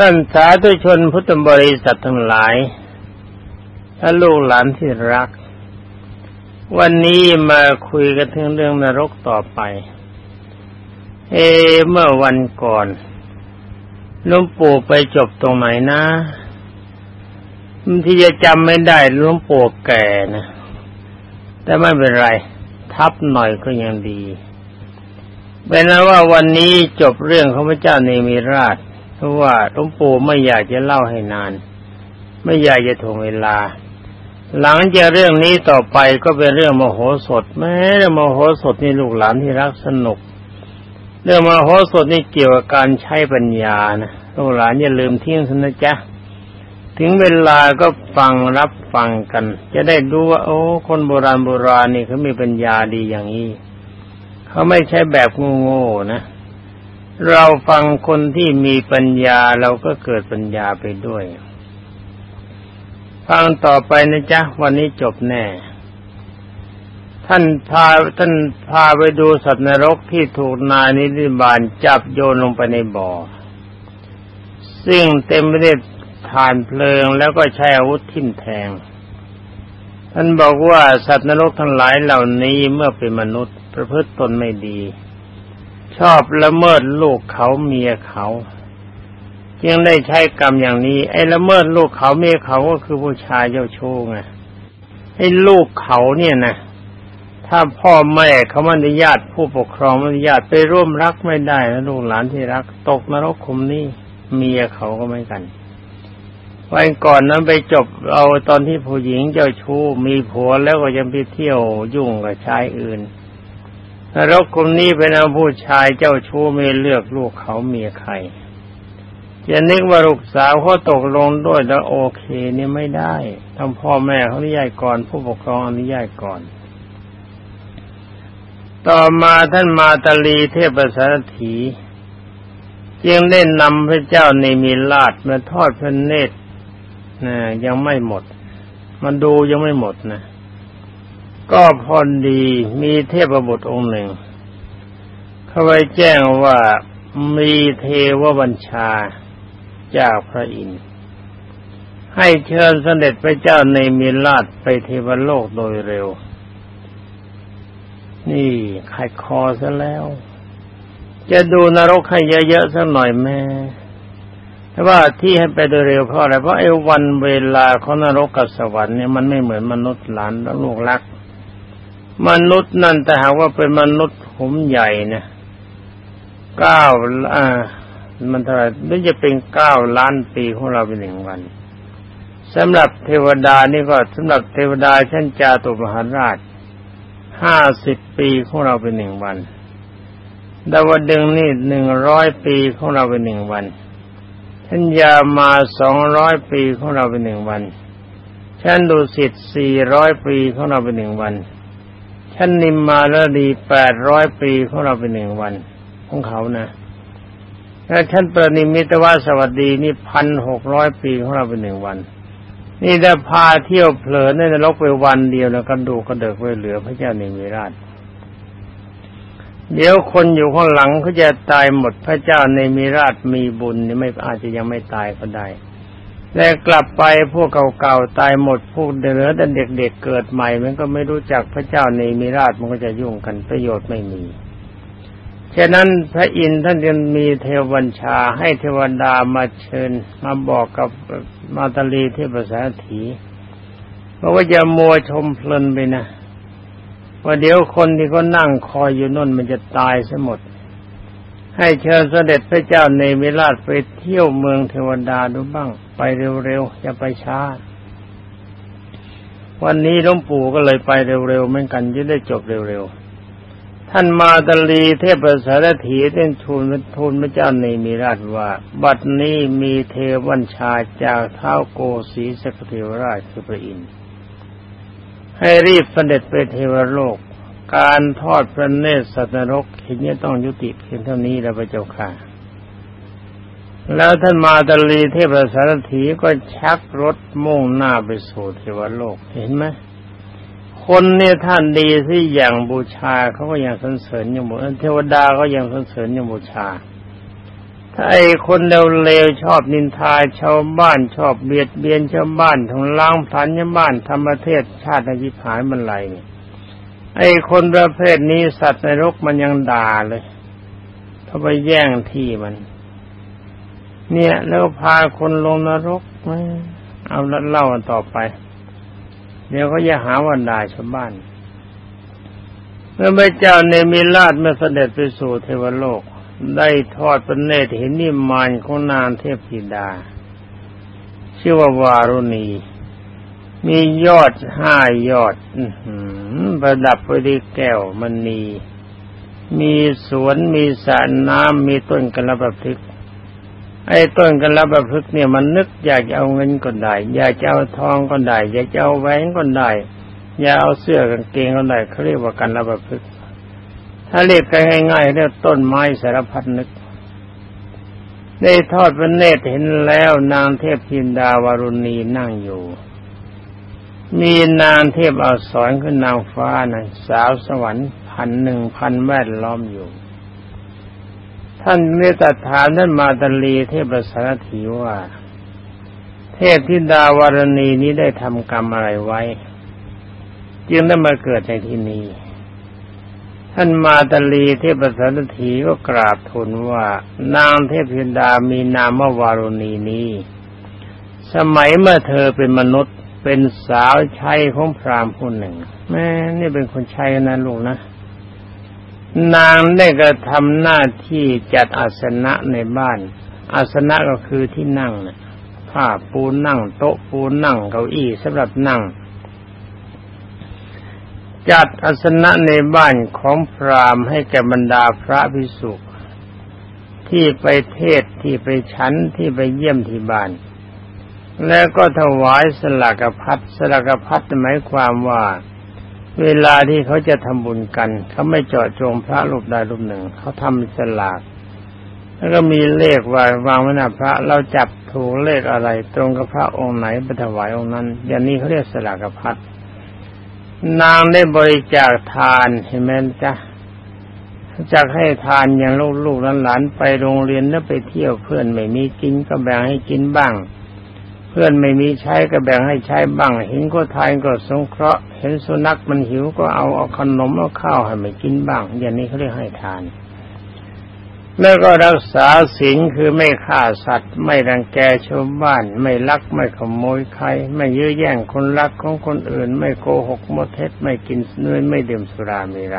ท่านสาธุชนพุทธบริษัททั้งหลายและลูกหลานที่รัก วันนี้มาคุยกันถึงเรื่องนรกต่อไป เอ เมื่อวันก่อนลวงปู่ไปจบตรงไหนนะที่จะจำไม่ได้ลวงปู่แก่นะ แต่ไม่เป็นไร ทับหน่อยก็ยังดีเป็นแล้วว่าวันนี้จบเรื่องของพระเจ้าเนมิราช เพราะว่าหลวงปู่ไม่อยากจะเล่าให้นาน ไม่อยากจะถ่วงเวลา หลังจากเรื่องนี้ต่อไปก็เป็นเรื่องมโหสถ แม้มโหสถนี่ลูกหลานที่รักสนุก เรื่องมโหสถนี่เกี่ยวกับการใช้ปัญญานะลูกหลานอย่าลืมเทิ้งสนะจ๊ะถึงเวลาก็ฟังรับฟังกัน จะได้ดูว่า โอ้ คนโบราณโบราณนี่เขามีปัญญาดีอย่างนี้เขาไม่ใช่แบบโง่ๆนะ เราฟังคนที่มีปัญญาเราก็เกิดปัญญาไปด้วย ฟังต่อไปนะจ๊ะ วันนี้จบแน่ ท่านพาท่านพาไปดูสัตว์นรกที่ถูกนายนิริบาลจับโยนลงไปในบ่อ ซึ่งเต็มไปด้วยฐานเพลิงแล้วก็ใช้อาวุธทิ่มแทง ท่านบอกว่าสัตว์นรกทั้งหลายเหล่านี้เมื่อเป็นมนุษย์ ประพฤติตนไม่ดี ชอบละเมิดลูกเขาเมียเขาจึงได้ใช้กรรมอย่างนี้ ไอ้ละเมิดลูกเขาเมียเขาก็คือผู้ชายเจ้าชู้ไงไอ้ลูกเขาเนี่ยนะถ้าพ่อแม่เขาไม่อนุญาตผู้ปกครองไม่อนุญาตไปร่วมรักไม่ได้นะลูกหลานที่รัก ตกนรกคุมนี่เมียเขาก็ไม่กันวันก่อนนั้นไปจบเอาตอนที่ผู้หญิงเจ้าชู้มีผัวแล้วก็ยังไปเที่ยวยุ่งกับชายอื่น นรกคุมนี้เป็นอาผู้ชายเจ้าชู้ไม่เลือกลูกเขาเมียใครจะนึกว่าลูกสาวเขาตกลงด้วยแล้วโอเคเนี่ยไม่ได้ต้องพ่อแม่เขาอนุญาตก่อนผู้ปกครองอนุญาตก่อน ต่อมาท่านมาตาลีเทพสารถีจึงได้นำพระเจ้าในมีลาดมาทอดพระเนตรนะยังไม่หมด มันดูยังไม่หมดนะ ก็พอดีมีเทพบุตรองค์หนึ่ง เขาไปแจ้งว่ามีเทวบัญชาจากพระอินทร์ให้เชิญเสด็จพระเจ้าในมิลาดไปเทวโลกโดยเร็ว นี่ขายคอซะแล้ว จะดูนรกให้เยอะๆสักหน่อยแม่แต่ว่าที่ให้ไปโดยเร็วเพราะอะไรเพราะไอ้วันเวลาของนรกกับสวรรค์เนี่ยมันไม่เหมือนมนุษย์หลานและลูกรัก มนุษย์นั่นแต่หากว่าเป็นมนุษย์ผมใหญ่นะเก้าอ่ามันเท่าไหร่ไม่จะเป็นเก้าล้านปีของเราเป็นหนึ่งวันสำหรับเทวดานี่ก็สำหรับเทวดาชั้นจาตุมหาราชห้าสิบปีของเราเป็นหนึ่งวันดาวดึงนี่หนึ่งร้อยปีของเราเป็นหนึ่งวันชั้นยามาสองร้อยปีของเราเป็นหนึ่งวันชั้นดุสิตสี่ร้อยปีของเราเป็นหนึ่งวัน ชั้นนิมมาแล้วดีแปดร้อยปีของเราเป็นหนึ่งวันของเขานะแล้วชั้นปรนิมิตวาสวัสดีนี่พันหกร้อยปีของเราเป็นหนึ่งวัน นี่ถ้พาเที่ยวเผลอในนรกไปวันเดียวแล้วกันดูกระเดิกไว้เหลือพระเจ้าในมิราช เดี๋ยวคนอยู่ข้างหลังเขาจะตายหมดพระเจ้าในมิราชมีบุญนี่ไม่อาจจะยังไม่ตายก็ได้ แต่กลับไปพวกเก่าๆตายหมดพวกเหลือแต่เด็กๆเเกิดใหม่ มันก็ไม่รู้จักพระเจ้าในมิราชมันก็จะยุ่งกันประโยชน์ไม่มีฉะนั้นพระอินทร์ท่านยังมีเทวบัญชาให้เทวดามาเชิญมาบอกกับมาตาลีเทพสาถีเพราะว่าจะมัวชมเพลินไปนะว่าเดี๋ยวคนที่เขานั่งคอยอยู่นั่นมันจะตายซะหมด ให้เชิญเสด็จพระเจ้าในมิราชไปเที่ยวเมืองเทวดาดูบ้าง ไปเร็วๆอย่าไปช้า วันนี้หลวงปู่ก็เลยไปเร็วๆเหมือนกันจะได้จบเร็วๆ ท่านมาตลีเทพสารถีเต้นทูลทูลพระเจ้าในมิราชว่า บัดนี้มีเทวันชาจากเท้าโกสีสกเทวราชคือพระอินทร์ให้รีบเสด็จไปเทวโลก การทอดพระเนตรสัตว์นรกทีนี้ต้องยุติเพียงเท่านี้แล้วพระเจ้าค่ะ แล้วท่านมาตลีเทพสารถีก็ชักรถมุ่งหน้าไปสู่เทวโลกเห็นไหมคนเนี่ยท่านดีที่อย่างบูชาเขาก็ยังสรรเสริญอย่างบูเทวดาก็ยังสรรเสริญอย่างบูชา ถ้าไอ้คนเลวๆชอบนินทาชาวบ้านชอบเบียดเบียนชาวบ้านทงล้างพันชาวบ้านทำประเทศชาติยิพายมันไรเนี่ย ไอ้คนประเภทนี้สัตว์ในรกมันยังด่าเลยเขาไปแย่งที่มัน เนี่ยแล้วพาคนลงนรกเอาเล่ากันต่อไป เดี๋ยวเขาจะหาวันด่าชาวบ้านเมื่อพระเจ้าเนมิราชเมื่อเสด็จไปสู่เทวโลก ได้ทอดพระเนตรเห็นนิมานของนางเทพธิดา ชื่อว่าวารุณี มียอดห้ายอดประดับไปด้วยแก้วมณีมีสวนมีสระน้ำมีต้นกระบะพฤกไอ้ต้นกระบะพฤกเนี่ยมันนึกอยากจะเอาเงินก็ได้ อยากจะเอาทองก็ได้ อยากจะเอาแหวนก็ได้ อยากเอาเสื้อกางเกงก็ได้เขาเรียกว่ากันระบะพฤกถ้าเรียกกันง่ายๆเรียกต้นไม้สารพัดนึก ได้ทอดพระเนตรเห็นแล้วนางเทพพินดาวารุณีนั่งอยู่ มีนางเทพอักษรคือนางฟ้านะสาวสวรรค์พันหนึ่งพันแวดล้อมอยู่ ท่านเมตถามท่านมาตลีเทพสารถีว่า เทพธิดาวารณีนี้ได้ทำกรรมอะไรไว้ จึงได้มาเกิดในที่นี้ท่านมาตลีเทพสารถีก็กราบทูลว่า นางเทพธิดามีนามวาวารณีนี้ สมัยเมื่อเธอเป็นมนุษย์ เป็นสาวใช้ของพราหมณ์ผู้หนึ่ง แม่นี่เป็นคนใช้นะลูกนะ นางได้กระทำหน้าที่จัดอาสนะในบ้าน อาสนะก็คือที่นั่งนะผ้าปูนั่ง โต๊ะปูนั่งเก้าอี้สำหรับนั่ง จัดอาสนะในบ้านของพราหมณ์ให้แก่บรรดาพระภิกษุที่ไปเทศที่ไปชั้นที่ไปเยี่ยมที่บ้าน แล้วก็ถวายสลากพัดสลากพัดหมายความว่า เวลาที่เขาจะทำบุญกันเขาไม่เจาะจงพระรูปใดรูปหนึ่ง เขาทำสลาก แล้วก็มีเลขวางวางไว้หน้าพระ เราจับถูกเลขอะไร ตรงกับพระองค์ไหนไปถวายองค์นั้น อย่างนี้เขาเรียกสลากพัดนางได้บริจาคทานเห็นไหมจ๊ะจากให้ทานอย่างลูกๆหลานๆไปโรงเรียนแล้วไปเที่ยวเพื่อนไม่มีกินก็แบ่งให้กินบ้าง พื่อนไม่มีใช้ก็แบ่งให้ใช้บ้างเห็นก็ทานก็สงเคราะห์ เห็นสุนัขมันหิวก็เอาเอาขนมเอาข้าวให้มันกินบ้าง อย่างนี้เขาเรียกให้ทาน แล้วก็รักษาศีลคือไม่ฆ่าสัตว์ ไม่รังแกชาวบ้าน ไม่ลักไม่ขโมยใคร ไม่ยื้อแย่งคนรักของคนอื่น ไม่โกหกมดเท็จไม่กินเนื้อไม่ดื่มสุรามีไร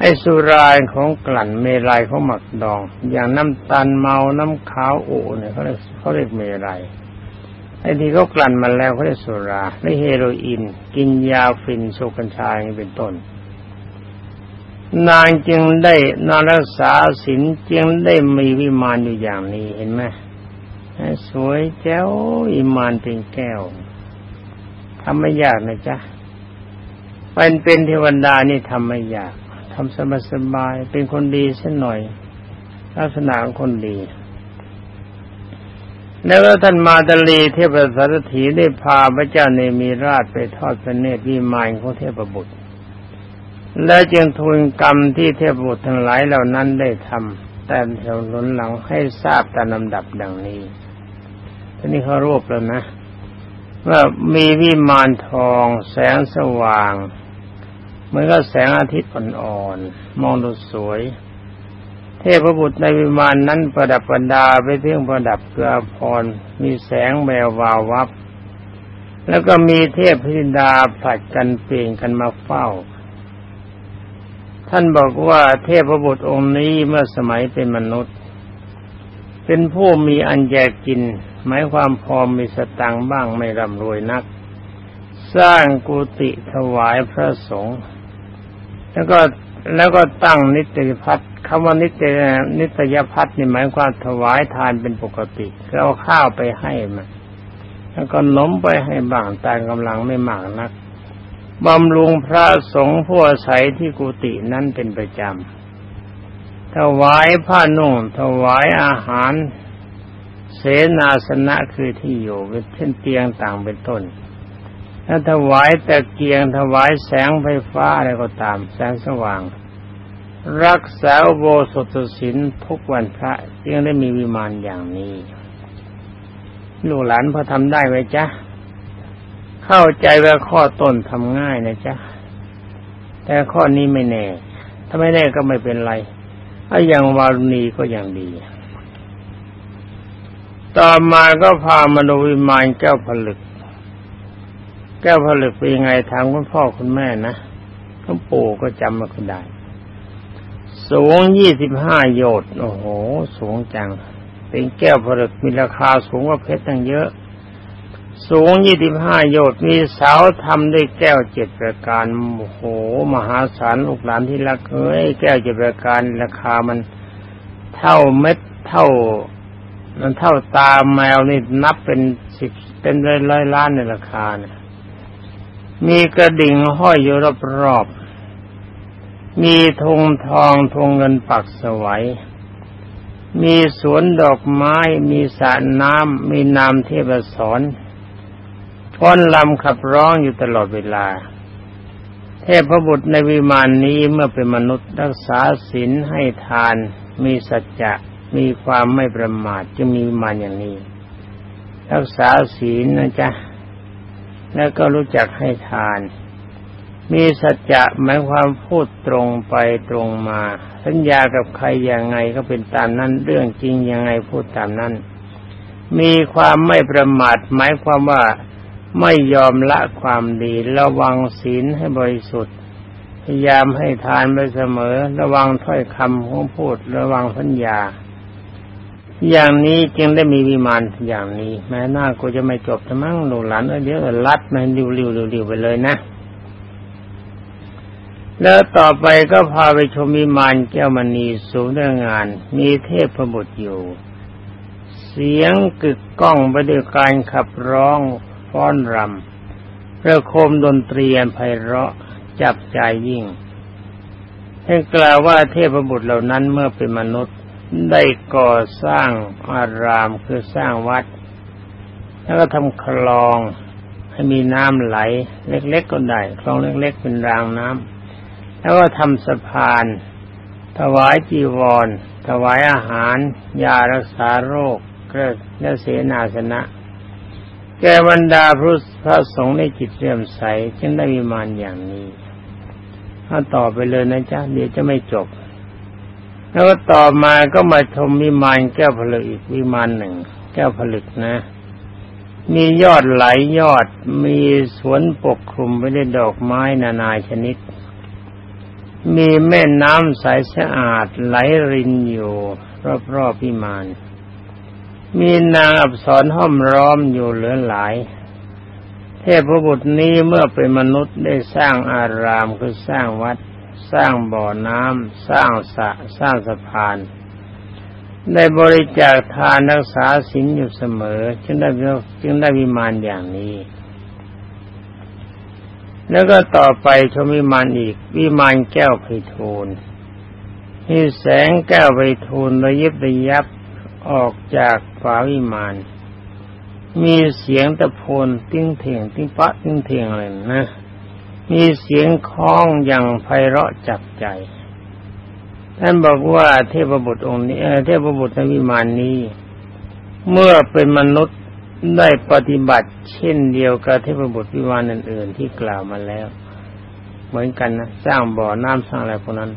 ไอ้สุรายของกลั่นเมลัยของหมักดอง อย่างน้ำตาลเมาน้ำขาวโอเนี่ยเขาเรียกเขาเรียกเมลัยไอ้ที่เขากลั่นมาแล้วเขาเรียกสุราไม่เฮโรอีนกินยาฟินสุกัญชาอย่างเป็นต้น นางจึงได้นอนรักษาศีลจึงได้มีวิมานอยู่อย่างนี้เห็นไหมสวยแจ้วอิมานเป็นแก้วทำไม่ยากนะจ๊ะเป็นเป็นเทวดานี่ทำไม่ยาก ทำสบายๆเป็นคนดีสักหน่อย ลักษณะของคนดี แล้วท่านมาตลีเทพสารถีได้พาพระเจ้าเนมีราชไปทอดพระเนตรวิมานของเทพบุตร และจึงทูลกรรมที่เทพบุตรทั้งหลายเหล่านั้นได้ทำแต่แถวหนุนหลังให้ทราบตามลำดับดังนี้ทีนี้เขารวบแล้วนะว่ามีวิมานทองแสงสว่าง เหมือนกับแสงอาทิตย์อ่อนๆมองดูสวย เทพบุตรในวิมานนั้นประดับประดาไปเที่ยงประดับเกลือพรมีแสงแวววาววับ แล้วก็มีเทพพิดาผลัดกันเปลี่ยนกันมาเฝ้า ท่านบอกว่าเทพบุตรองค์นี้เมื่อสมัยเป็นมนุษย์ เป็นผู้มีอันแยกกิน หมายความพอมีสตังบ้างไม่ร่ำรวยนัก สร้างกุฏิถวายพระสงฆ์ แล้วก็แล้วก็ตั้งนิตยพัฒน์คำว่านิตยนิตยพัฒน์นี่หมายความถวายทานเป็นปกติเราข้าวไปให้มันแล้วก็นมไปให้บ้างตามกำลังไม่มากนักบำรุงพระสงฆ์ผู้อาศัยที่กุฏินั้นเป็นประจำถวายผ้านุ่งถวายอาหาร เสนาสนะคือที่อยู่เช่นเตียงต่างเป็นต้น ถ้าถวายตะเกียงถวายแสงไฟฟ้าอะไรก็ตามแสงสว่าง รักษาโบสถศีลทุกวันพระจึงได้มีวิมานอย่างนี้ ลูกหลานพอทำได้ไหมจ๊ะ เข้าใจว่าข้อต้นทำง่ายนะจ๊ะ แต่ข้อนี้ไม่แน่ ถ้าไม่แน่ก็ไม่เป็นไรถ้าอย่างวารุณีก็ยังดี ต่อมาก็พามาดูวิมานแก้วผลึก แก้วผลึกเป็นยังไงทางคุณพ่อคุณแม่นะคุณปู่ก็จำมาคุณได้ สูงยี่สิบห้าโยชน์โอ้โห สูงจัง เป็นแก้วผลึกมีราคาสูงกว่าเพชรตั้งเยอะ สูงยี่สิบห้าโยชน์มีเสาทำด้วยแก้วเจ็ดประการโอ้โห มหาศาลลูกหลานที่รักเอ้ยแก้วเจ็ดประการราคามันเท่าเม็ดเท่ามันเท่าตาแมวนี่นับเป็นสิบเป็นร้อยร้อยล้านในราคาเนี่ย มีกระดิ่งห้อยอยู่รอบๆมีธงทองธงเงินปักสวย มีสวนดอกไม้ มีสระน้ำ มีนามเทพสอนพ้นลำขับร้องอยู่ตลอดเวลา เทพบุตรในวิมานนี้เมื่อเป็นมนุษย์รักษาศีลให้ทาน มีสัจจะ มีความไม่ประมาทจะมีวิมานอย่างนี้ รักษาศีลนะจ๊ะ แล้วก็รู้จักให้ทาน มีสัจจะหมายความพูดตรงไปตรงมา สัญญากับใครอย่างไงก็เป็นตามนั้นเรื่องจริงยังไงพูดตามนั้น มีความไม่ประมาทหมายความว่าไม่ยอมละความดีระวังศีลให้บริสุทธิ์ พยายามให้ทานไปเสมอ ระวังถ้อยคำของพูดระวังสัญญา อย่างนี้จึงได้มีวิมานอย่างนี้ แม้หน้ากูจะไม่จบทั้งมั้งหนูหลานเดี๋ยวลัดมันริวๆๆไปเลยนะ แล้วต่อไปก็พาไปชมวิมานแก้วมณีสูงเรื่องงาน มีเทพประบุอยู่ เสียงกึกก้องไปด้วยการขับร้องฟ้อนรำประโคมดนตรีอันไพเราะจับใจยิ่งให้กล่าวว่าเทพบุตรเหล่านั้นเมื่อเป็นมนุษย์ ได้ก่อสร้างอารามคือสร้างวัด แล้วก็ทำคลองให้มีน้ำไหล เล็กๆก็ได้คลองเล็ก ๆ เป็นรางน้ำแล้วก็ทำสะพาน ถวายจีวร ถวายอาหาร ยารักษาโรคเกิดและเสนาสนะ แกบรรดาพระพระสงฆ์ในจิตเรื่อมใส จึงได้วิมานอย่างนี้ ถ้าต่อไปเลยนะจ๊ะเดี๋ยวจะไม่จบ แล้วต่อมาก็มาชมวิมานแก้วผลึกอีกวิมานหนึ่ง แก้วผลึกนะ มียอดไหลยอดมีสวนปกคลุมไปด้วยดอกไม้นานาชนิด มีแม่น้ำใสสะอาดไหลรินอยู่รอบๆพิมานมีนางอับสรห้อมร้อมอยู่เหลือหลาย เทพบุตรนี้เมื่อเป็นมนุษย์ได้สร้างอารามคือสร้างวัด สร้างบ่อน้ำสร้างสระสร้างสะพาน ได้บริจาคทานรักษาศีลอยู่เสมอ จึงได้จึงได้วิมานอย่างนี้ แล้วก็ต่อไปชมวิมานอีก วิมานแก้วไพฑูรย์ที่แสงแก้วไพฑูรย์ระยิบระยับออกจากฝาวิมานมีเสียงตะโพนติ้งเถียงติ้งปะติ้งเถียงเลยนะ มีเสียงฆ้องอย่างไพเราะจับใจ ท่านบอกว่าเทพบุตรองค์นี้เทพบุตรในวิมานนี้ เมื่อเป็นมนุษย์ได้ปฏิบัติ เช่นเดียวกับเทพบุตรวิมานอื่นๆที่กล่าวมาแล้ว เหมือนกันนะสร้างบ่อน้ำสร้างอะไรพวกนั้น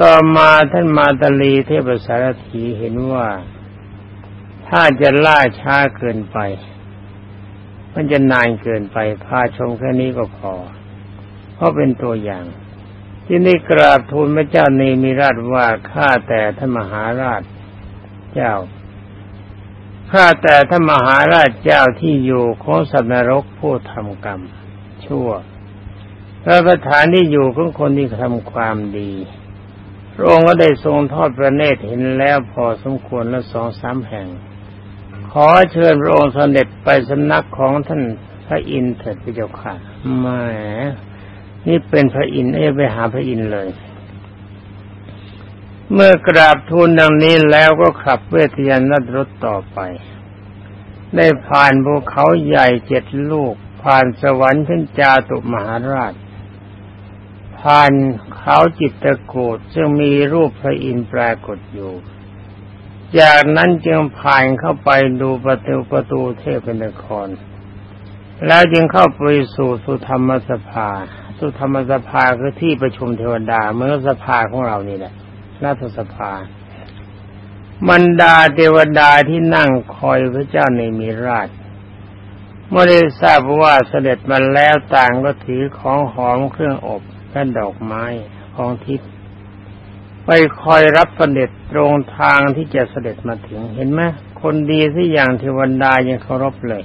ต่อมาท่านมาตาลีเทพสารถีเห็นว่า ถ้าจะล่าช้าเกินไป มันจะนานเกินไปพาชมแค่นี้ก็พอ เพราะเป็นตัวอย่าง ที่นี่กราบทูลพระเจ้าเนมิราชว่าข้าแต่ท่านมหาราชเจ้าข้าแต่ท่านมหาราชเจ้าที่อยู่ของสัตว์นรกผู้ทำกรรม ชั่วพระประธานที่อยู่ของคนที่ทำความดีพระองค์ก็ได้ทรงทอดพระเนตรเห็นแล้วพอสมควรและสองสามแห่ง ขอเชิญพระองค์เสด็จไปสำนักของท่านพระอินทร์เถิดพระเจ้าค่ะแหมนี่เป็นพระอินทร์เอ้ไปหาพระอินทร์เลย เมื่อกราบทูลดังนี้แล้วก็ขับเวทยานัดรถต่อไป ได้ผ่านภูเขาใหญ่เจ็ดลูก ผ่านสวรรค์ขึ้นจาตุมหาราชผผ่านเขาจิตตะโกดซึ่งมีรูปพระอินทร์ปรากฏอยู่ จากนั้นจึงผ่านเข้าไปดูประตูประตูเทพนคร แล้วจึงเข้าไปสู่สุธรรมสภา สุธรรมสภาคือที่ประชุมเทวดาเมื่อสภาของเรานี่แหละรัฐสภาบรรดาเทวดาที่นั่งคอยพระเจ้าในมีราชเมื่อได้ทราบว่าเสด็จมาแล้วต่างก็ถือของหอมเครื่องอบและดอกไม้ของทิพย์ ไปคอยรับเสด็จตรงทางที่จะเสด็จมาถึงเห็นไหมคนดีที่อย่างเทวดายังเคารพเลย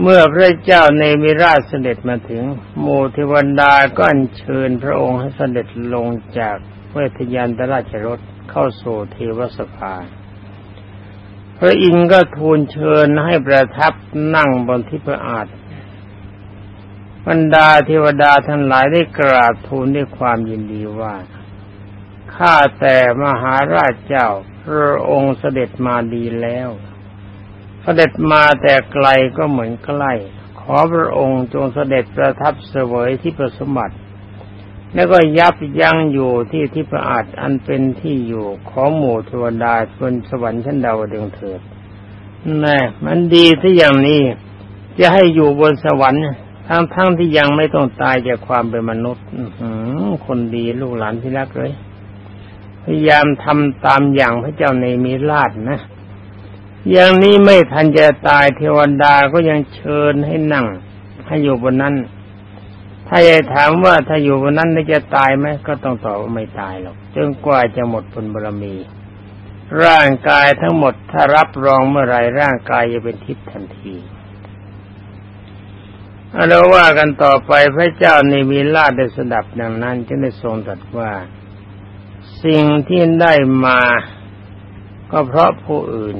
เมื่อพระเจ้าในมิราชเสด็จมาถึงโมเทวดาก็อัญเชิญพระองค์ให้เสด็จลงจากเวทยานตราชรถเข้าสู่เทวสภาพระอินทร์ก็ทูลเชิญให้ประทับนั่งบนที่ประอาจบรรดาเทวดาทั้งหลายได้กราบทูลด้วยความยินดีว่า ข้าแต่มหาราชเจ้า พระองค์เสด็จมาดีแล้ว เสด็จมาแต่ไกลก็เหมือนใกล้ ขอพระองค์จงเสด็จประทับเสวยที่ประสมบัติ แล้วก็ยับยั้งอยู่ที่ที่ประอาจอันเป็นที่อยู่ของหมู่เทวดาบนสวรรค์ชั้นดาวดึงเถิดแน่มันดีที่อย่างนี้ จะให้อยู่บนสวรรค์ทั้งทั้งที่ยังไม่ต้องตายจากความเป็นมนุษย์คนดีลูกหลานที่รักเลย พยายามทำตามอย่างพระเจ้าในมีราชนะ อย่างนี้ไม่ทันจะตายเทวดาก็ยังเชิญให้นั่ง ให้อยู่บนนั้น ถ้าจะถามว่าถ้าอยู่บนนั้นจะตายไหมก็ต้องตอบว่าไม่ตายหรอกจนกว่าจะหมดผลบารมี ร่างกายทั้งหมดถ้ารับรองเมื่อไรร่างกายจะเป็นทิพย์ทันทีเราว่ากันต่อไปพระเจ้าในมีลาได้สดับดังนั้นจึงได้ทรงตรัสว่า สิ่งที่ได้มาก็เพราะผู้อื่น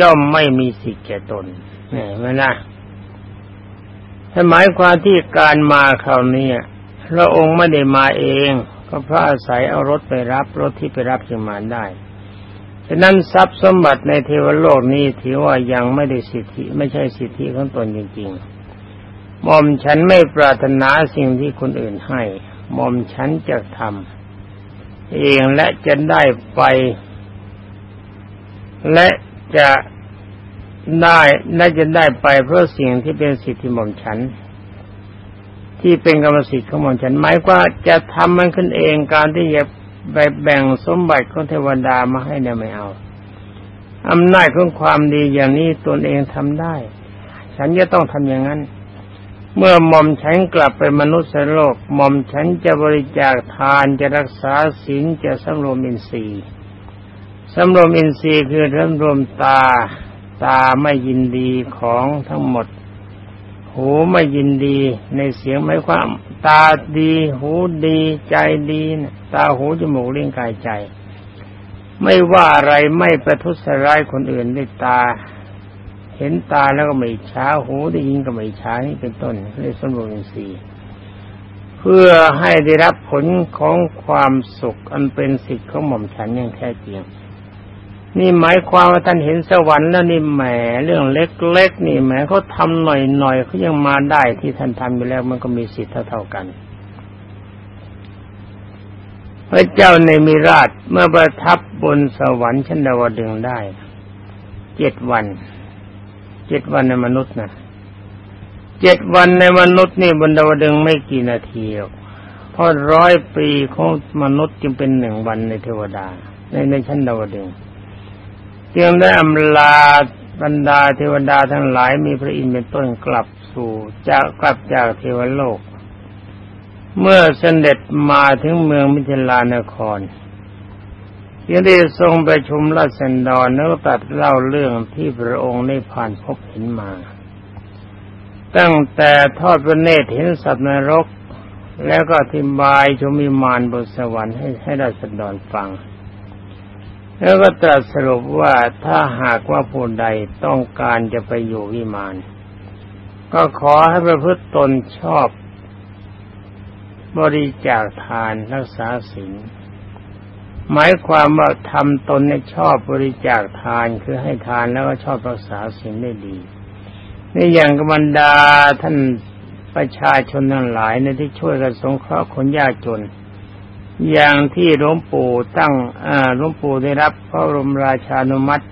ย่อมไม่มีสิทธิ์แก่ตนเนี่ยไหมนะหมายความที่การมาคราวนี้พระองค์ไม่ได้มาเอง ก็เพราะอาศัยเอารถไปรับรถที่ไปรับจึงมาได้ฉะนั้นทรัพย์สมบัติในเทวโลกนี้ถือว่ายังไม่ได้สิทธิ ไม่ใช่สิทธิของตนจริงๆมอมฉันไม่ปรารถนาสิ่งที่คนอื่นให้มอมฉันจะทำ เองและจะได้ไป และจะได้น่าจะได้ไปเพราะสิ่งที่เป็นสิทธิหม่อมฉัน ที่เป็นกรรมสิทธิ์ของหม่อมฉันหมายว่าจะทำมันขึ้นเองการที่จะไปแบ่งสมบัติของเทวดามาให้เนี่ยไม่เอาอำนาจของความดีอย่างนี้ตนเองทำได้ ฉันจะต้องทำอย่างนั้น เมื่อมอมฉันกลับไปมนุษย์โลกมอมฉันจะบริจาคทานจะรักษาศีลจะสำรวมอินทรีย์สำรวมอินทรีย์คือสำรวมตา ตาไม่ยินดีของทั้งหมด หูไม่ยินดีในเสียงไม่ความ ตาดี หูดี ใจดีตาหูจมูกเลี้ยงกายใจ ไม่ว่าอะไรไม่ประทุษร้ายคนอื่นด้วยตา เห็นตาแล้วก็ไม่ช้าหูได้ยินก็ไม่ช้านี่เป็นต้นเรียกสมบูรณ์สีเพื่อให้ได้รับผลของความสุขอันเป็นสิทธิ์ของหม่อมฉันอย่างแท้จริงนี่หมายความว่าท่านเห็นสวรรค์แล้วนี่แหมเรื่องเล็กๆนี่แหมเขาทำหน่อยๆเขายังมาได้ที่ท่านทำไปแล้วมันก็มีสิทธิ์เท่าๆกัน พระเจ้าในมิราชเมื่อประทับบนสวรรค์ชั้นดาวดึงได้เจ็ดวัน เจ็ดวันในมนุษย์นะเจ็ดวันในมนุษย์นี่บนดาวดึงไม่กี่นาทีเพราะร้อยปีของมนุษย์จึงเป็นหนึ่งวันในเทวดา ในในชั้นดาวดึงจึงได้อำลาบรรดาเทวดาทั้งหลายมีพระอินทร์เป็นต้นกลับสู่จากกลับจากเทวโลก เมื่อเสด็จมาถึงเมืองมิถิลานคร ยังได้ทรงประชุมราชสันดรแล้วตัดเล่าเรื่องที่พระองค์ได้ผ่านพบเห็นมา ตั้งแต่ทอดพระเนตรเห็นสัตว์นรก แล้วก็อธิบายชมีมานบนสวรรค์ให้ให้ราชสันดรฟัง แล้วก็ตรัสสรุปว่าถ้าหากว่าผู้ใดต้องการจะไปอยู่วิมาน ก็ขอให้ประพฤติตนชอบบริจาคทานรักษาศีล หมายความว่าทำตนในชอบบริจาคทานคือให้ทานแล้วก็ชอบรักษาศีลได้ดีนี่อย่างกบรรดาท่านประชาชนทั้งหลายในที่ช่วยกันสงเคราะห์คนยากจน อย่างที่หลวงปู่ตั้งหลวงปู่ได้รับพระบรมราชานุมัติ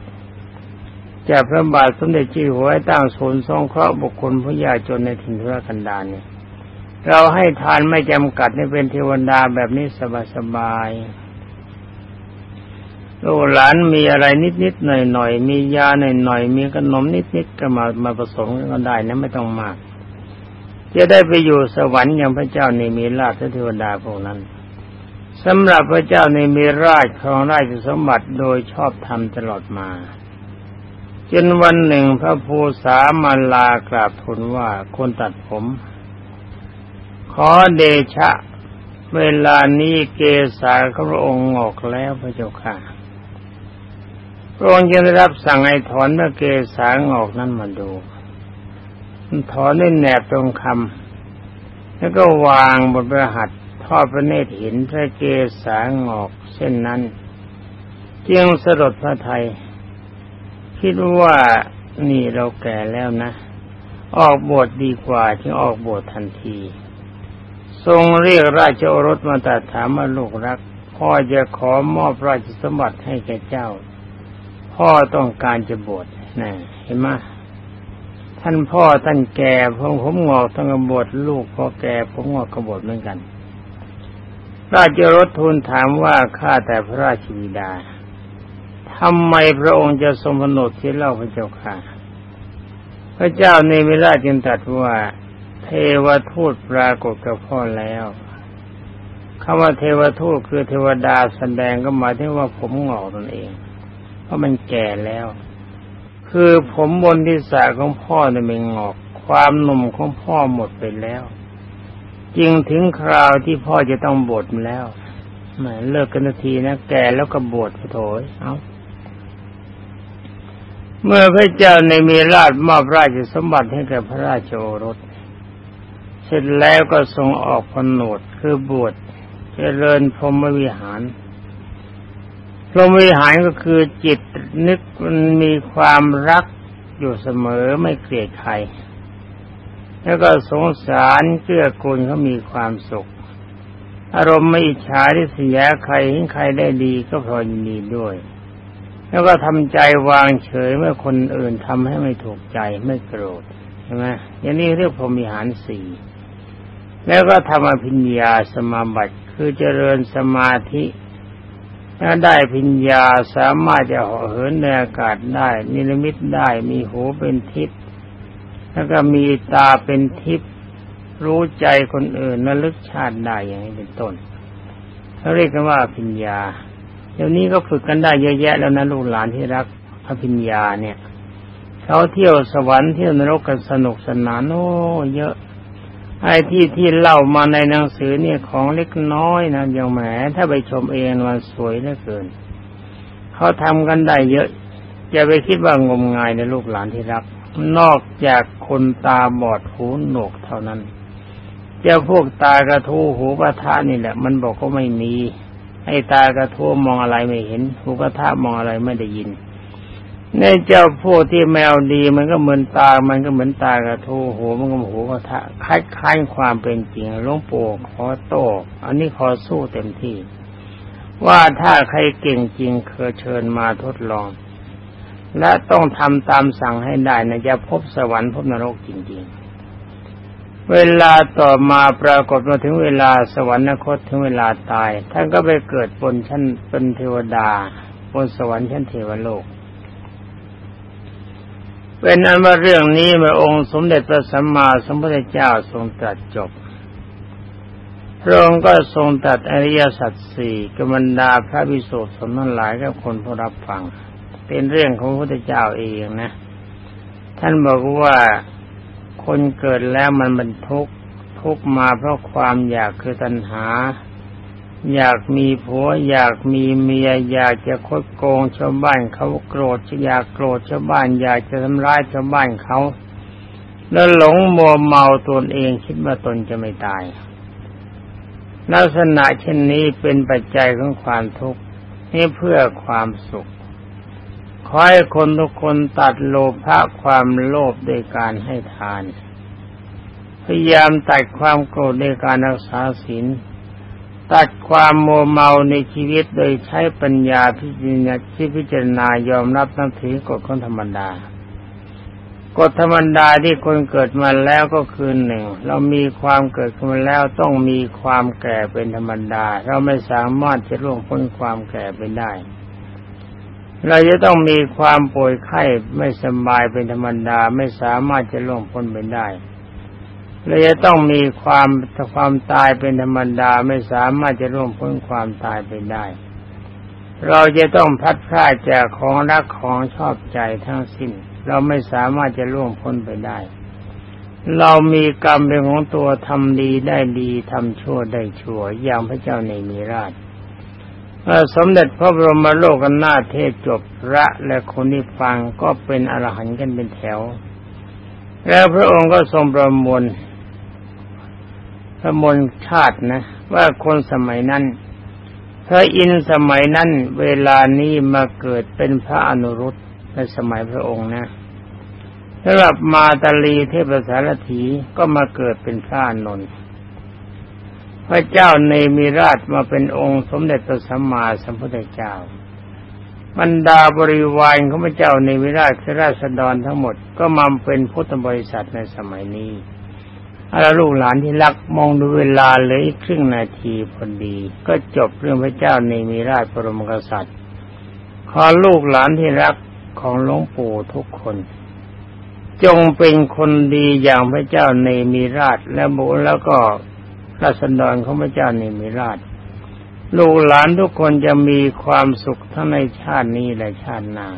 จากพระบาทสมเด็จจ้าอยู่หัวตั้งศูนย์สงเคราะห์บุคคลผู้ยากจนในถิ่นทุรกันดารเนี่ยเราให้ทานไม่จำกัดให้เป็นเทวดาแบบนี้สบายๆ ลูกหลานมีอะไรนิดๆหน่อยๆมียาหน่อยๆมีขนมนิดๆก็มามาผสมกันได้นะไม่ต้องมาก จะได้ไปอยู่สวรรค์อย่างพระเจ้าในมีราชเทวดาพวกนั้นสำหรับพระเจ้าในมีราชของราชสมบัติโดยชอบธรรมตลอดมาจนวันหนึ่งพระภูษามาลากราบทูลว่าคนตัดผม ขอเดชะ เวลานี้เกษาพระองค์งอกแล้วพระเจ้าค่ะ พระองค์จึงได้รับสั่งให้ถอนเมื่อเกษางอกนั้นมาดูถอนด้วยแหนบตรงคำแล้วก็วางบนประหัตทอดพระเนตรเห็นพระเกษางอกเส้นนั้นเจึงสลดพระไทย คิดว่านี่เราแก่แล้วนะ ออกบวชดีกว่าจึงออกบวชทันที ทรงเรียกราชโอรสมาตัดถามว่าลูกรัก พ่อจะขอมอบราชสมบัติให้แก่เจ้า พ่อต้องการจะบวชนะเห็นไหมท่านพ่อท่านแก่ผมผมงอกต้องกบวชลูกพ่อแก่ผมงอกกบวชเหมือนกันราชรสทูลถามว่าข้าแต่พระราชบิดาทำไมพระองค์จะทรงพนดที่เล่าพระเจ้าค่ะ พระเจ้าในเวลาจึงตรัสว่า เทวทูตปรากฏกับพ่อแล้วคำว่าเทวทูตคือเทวดาแสดงก็หมายถึงว่าผมงอกตนเอง เพราะมันแก่แล้ว คือผมบนที่สาของพ่อเนี่ยมันงอก ความหนุ่มของพ่อหมดไปแล้ว จึงถึงคราวที่พ่อจะต้องบวชแล้วหมเลิกกันทีนะแก่แล้วก็บวชโถยเอาเมื่อพระเจ้าในมีราชมอบราชสมบัติให้แก่พระราชโอรส เสร็จแล้วก็ทรงออกพนวดคือบวชเจริญพรหมวิหาร รหมวิหารก็คือจิตนึกมันมีความรักอยู่เสมอไม่เกลียดใคร แล้วก็สงสารเกื้อกูลเขามีความสุข อารมณ์ไม่อิจฉาที่เสียใครเห็นใครได้ดีก็พอยินดีด้วย แล้วก็ทำใจวางเฉยเมื่อคนอื่นทำให้ไม่ถูกใจไม่โกรธใช่ไหมอย่างนี้เรียกพรหมิหารสี่แล้วก็ทำอภิญญาสมาบัติคือเจริญสมาธิ ถ้าได้พิญญาสามารถจะเหาะเหินในอากาศได้ นิรมิตได้มีหูเป็นทิพย์แล้วก็มีตาเป็นทิพย์รู้ใจคนอื่นระลึกชาติได้อย่างนี้เป็นต้นเขาเรียกกันว่าพิญญา เดี๋ยวนี้ก็ฝึกกันได้เยอะแยะแล้วนะลูกหลานที่รักพระพิญญาเนี่ยเขาเที่ยวสวรรค์เที่ยวนรกกันสนุกสนานโอ้เยอะ ไอ้ที่ที่เล่ามาในหนังสือเนี่ยของเล็กน้อยนะอย่างแหมถ้าไปชมเองมันสวยเหลือเกินเขาทำกันได้เยอะจะไปคิดว่างมงายในลูกหลานที่รัก นอกจากคนตาบอดหูหนวกเท่านั้นเจ้าพวกตากระทูหูปะทะนี่แหละ มันบอกก็ไม่มีให้ตากระทั่วมองอะไรไม่เห็น หูกระทะมองอะไรไม่ได้ยิน ในเจ้าพวกที่แมวดีมันก็เหมือนตา มันก็เหมือนตากระทูหูมันก็หูกระทะคล้ายๆความเป็นจริงหลวงปู่ขอโต้อันนี้ขอสู้เต็มที่ ว่าถ้าใครเก่งจริงเคยเชิญมาทดลอง และต้องทำตามสั่งให้ได้นะจะพบสวรรค์พบนรกจริง ๆ เวลาต่อมาปรากฏมาถึงเวลาสวรรคตถึงเวลาตายท่านก็ไปเกิดบนชั้นเป็นเทวดาบนสวรรค์ชั้นเทวโลก เป็นนั้นว่าเรื่องนี้เมื่องค์สมเด็จพระสัมมาสัมพุทธเจ้าทรงตรัสจบพระองค์ก็ทรงตรัสอริยสัจสี่กบรรดาพระวิสุทธิสมทั้งหลายกับคนผู้รับฟัง เป็นเรื่องของพระพุทธเจ้าเองนะ ท่านบอกว่าคนเกิดแล้วมันบรรทุกทุกมาเพราะความอยากคือตัณหา อยากมีผัว อยากมีเมีย อยากจะคดโกงชาวบ้านเขาโกรธอยากโกรธชาวบ้าน อยากจะทำร้ายชาวบ้านเขา แล้วหลงมัวเมาตนเองคิดว่าตนจะไม่ตาย ลักษณะเช่นนี้เป็นปัจจัยของความทุกข์นี่เพื่อความสุขขอให้คนทุกคนตัดโลภะความโลภโดยการให้ทาน พยายามตัดความโกรธในการรักษาศีล ตัดความโมเมาในชีวิตโดยใช้ปัญญาพิจารณาที่พิจารณายอมรับนับถือกฎของธรรมดากฎธรรมดาที่คนเกิดมาแล้วก็คือหนึ่ง เรามีความเกิดขึ้นมาแล้วต้องมีความแก่เป็นธรรมดา เราไม่สามารถจะล่วงพ้นความแก่ไปได้ เราจะต้องมีความป่วยไข้ไม่สบายเป็นธรรมดาไม่สามารถจะล่วงพ้นไปได้ เราจะต้องมีความความตายเป็นธรรมดาไม่สามารถจะล่วงพ้นความตายไปได้ เราจะต้องพัดพลาดจากของรักของชอบใจทั้งสิ้น เราไม่สามารถจะล่วงพ้นไปได้ เรามีกรรมเป็นของตัวทำดีได้ดีทำชั่วได้ชั่วอย่างพระเจ้าในมีราชสมเด็จพระบรมโลกนาเทศจบพระและคนที่ฟังก็เป็นอรหันต์กันเป็นแถว แล้วพระองค์ก็ทรงประมวล ประมวลชาตินะ ว่าคนสมัยนั้นพระอินสมัยนั้นเวลานี้มาเกิดเป็นพระอนุรุตในสมัยพระองค์นะสำหรับมาตาลีเทพสารถีก็มาเกิดเป็นพระอนนท์พระเจ้าเนมิราชมาเป็นองค์สมเด็จพระสัมมาสัมพุทธเจ้าบรรดาบริวารของพระเจ้าเนมิราชราษฎรทั้งหมดก็มาเป็นพุทธบริษัทในสมัยนี้ อาลูกหลานที่รักมองดูเวลาเลยครึ่งนาทีพอดี ก็จบเรื่องพระเจ้าเนมิราชปรมกษัตริย์ ขอลูกหลานที่รักของหลวงปู่ทุกคน จงเป็นคนดีอย่างพระเจ้าเนมีราชและบุแล้วก็ราษฎรของพระเจ้าเนมีราช ลูกหลานทุกคนจะมีความสุขทั้งในชาตินี้และชาติหน้า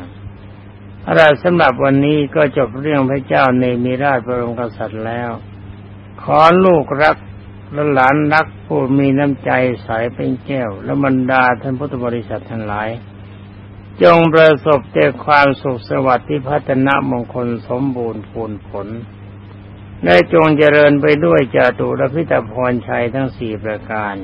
อะไรสำหรับวันนี้ก็จบเรื่องพระเจ้าเนมีราชบรมกษัตริย์แล้ว ขอลูกรักและหลานรักผู้มีน้ำใจใสเป็นแก้ว และบรรดาท่านพุทธบริษัททั้งหลาย จงประสบแต่ความสุขสวัสดิ์ที่พัฒนามงคลสมบูรณ์ผลผลได้จงเจริญไปด้วยจาตุรพิตพรชัยทั้งสี่ประการ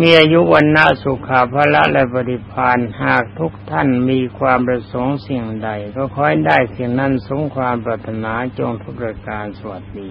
มีอายุวันนาสุขาภละและปฏิพานหากทุกท่านมีความประสงค์สิ่งใด ก็ขอให้ได้สิ่งนั้นสงความปรารถนาจงทุกประการสวัสดี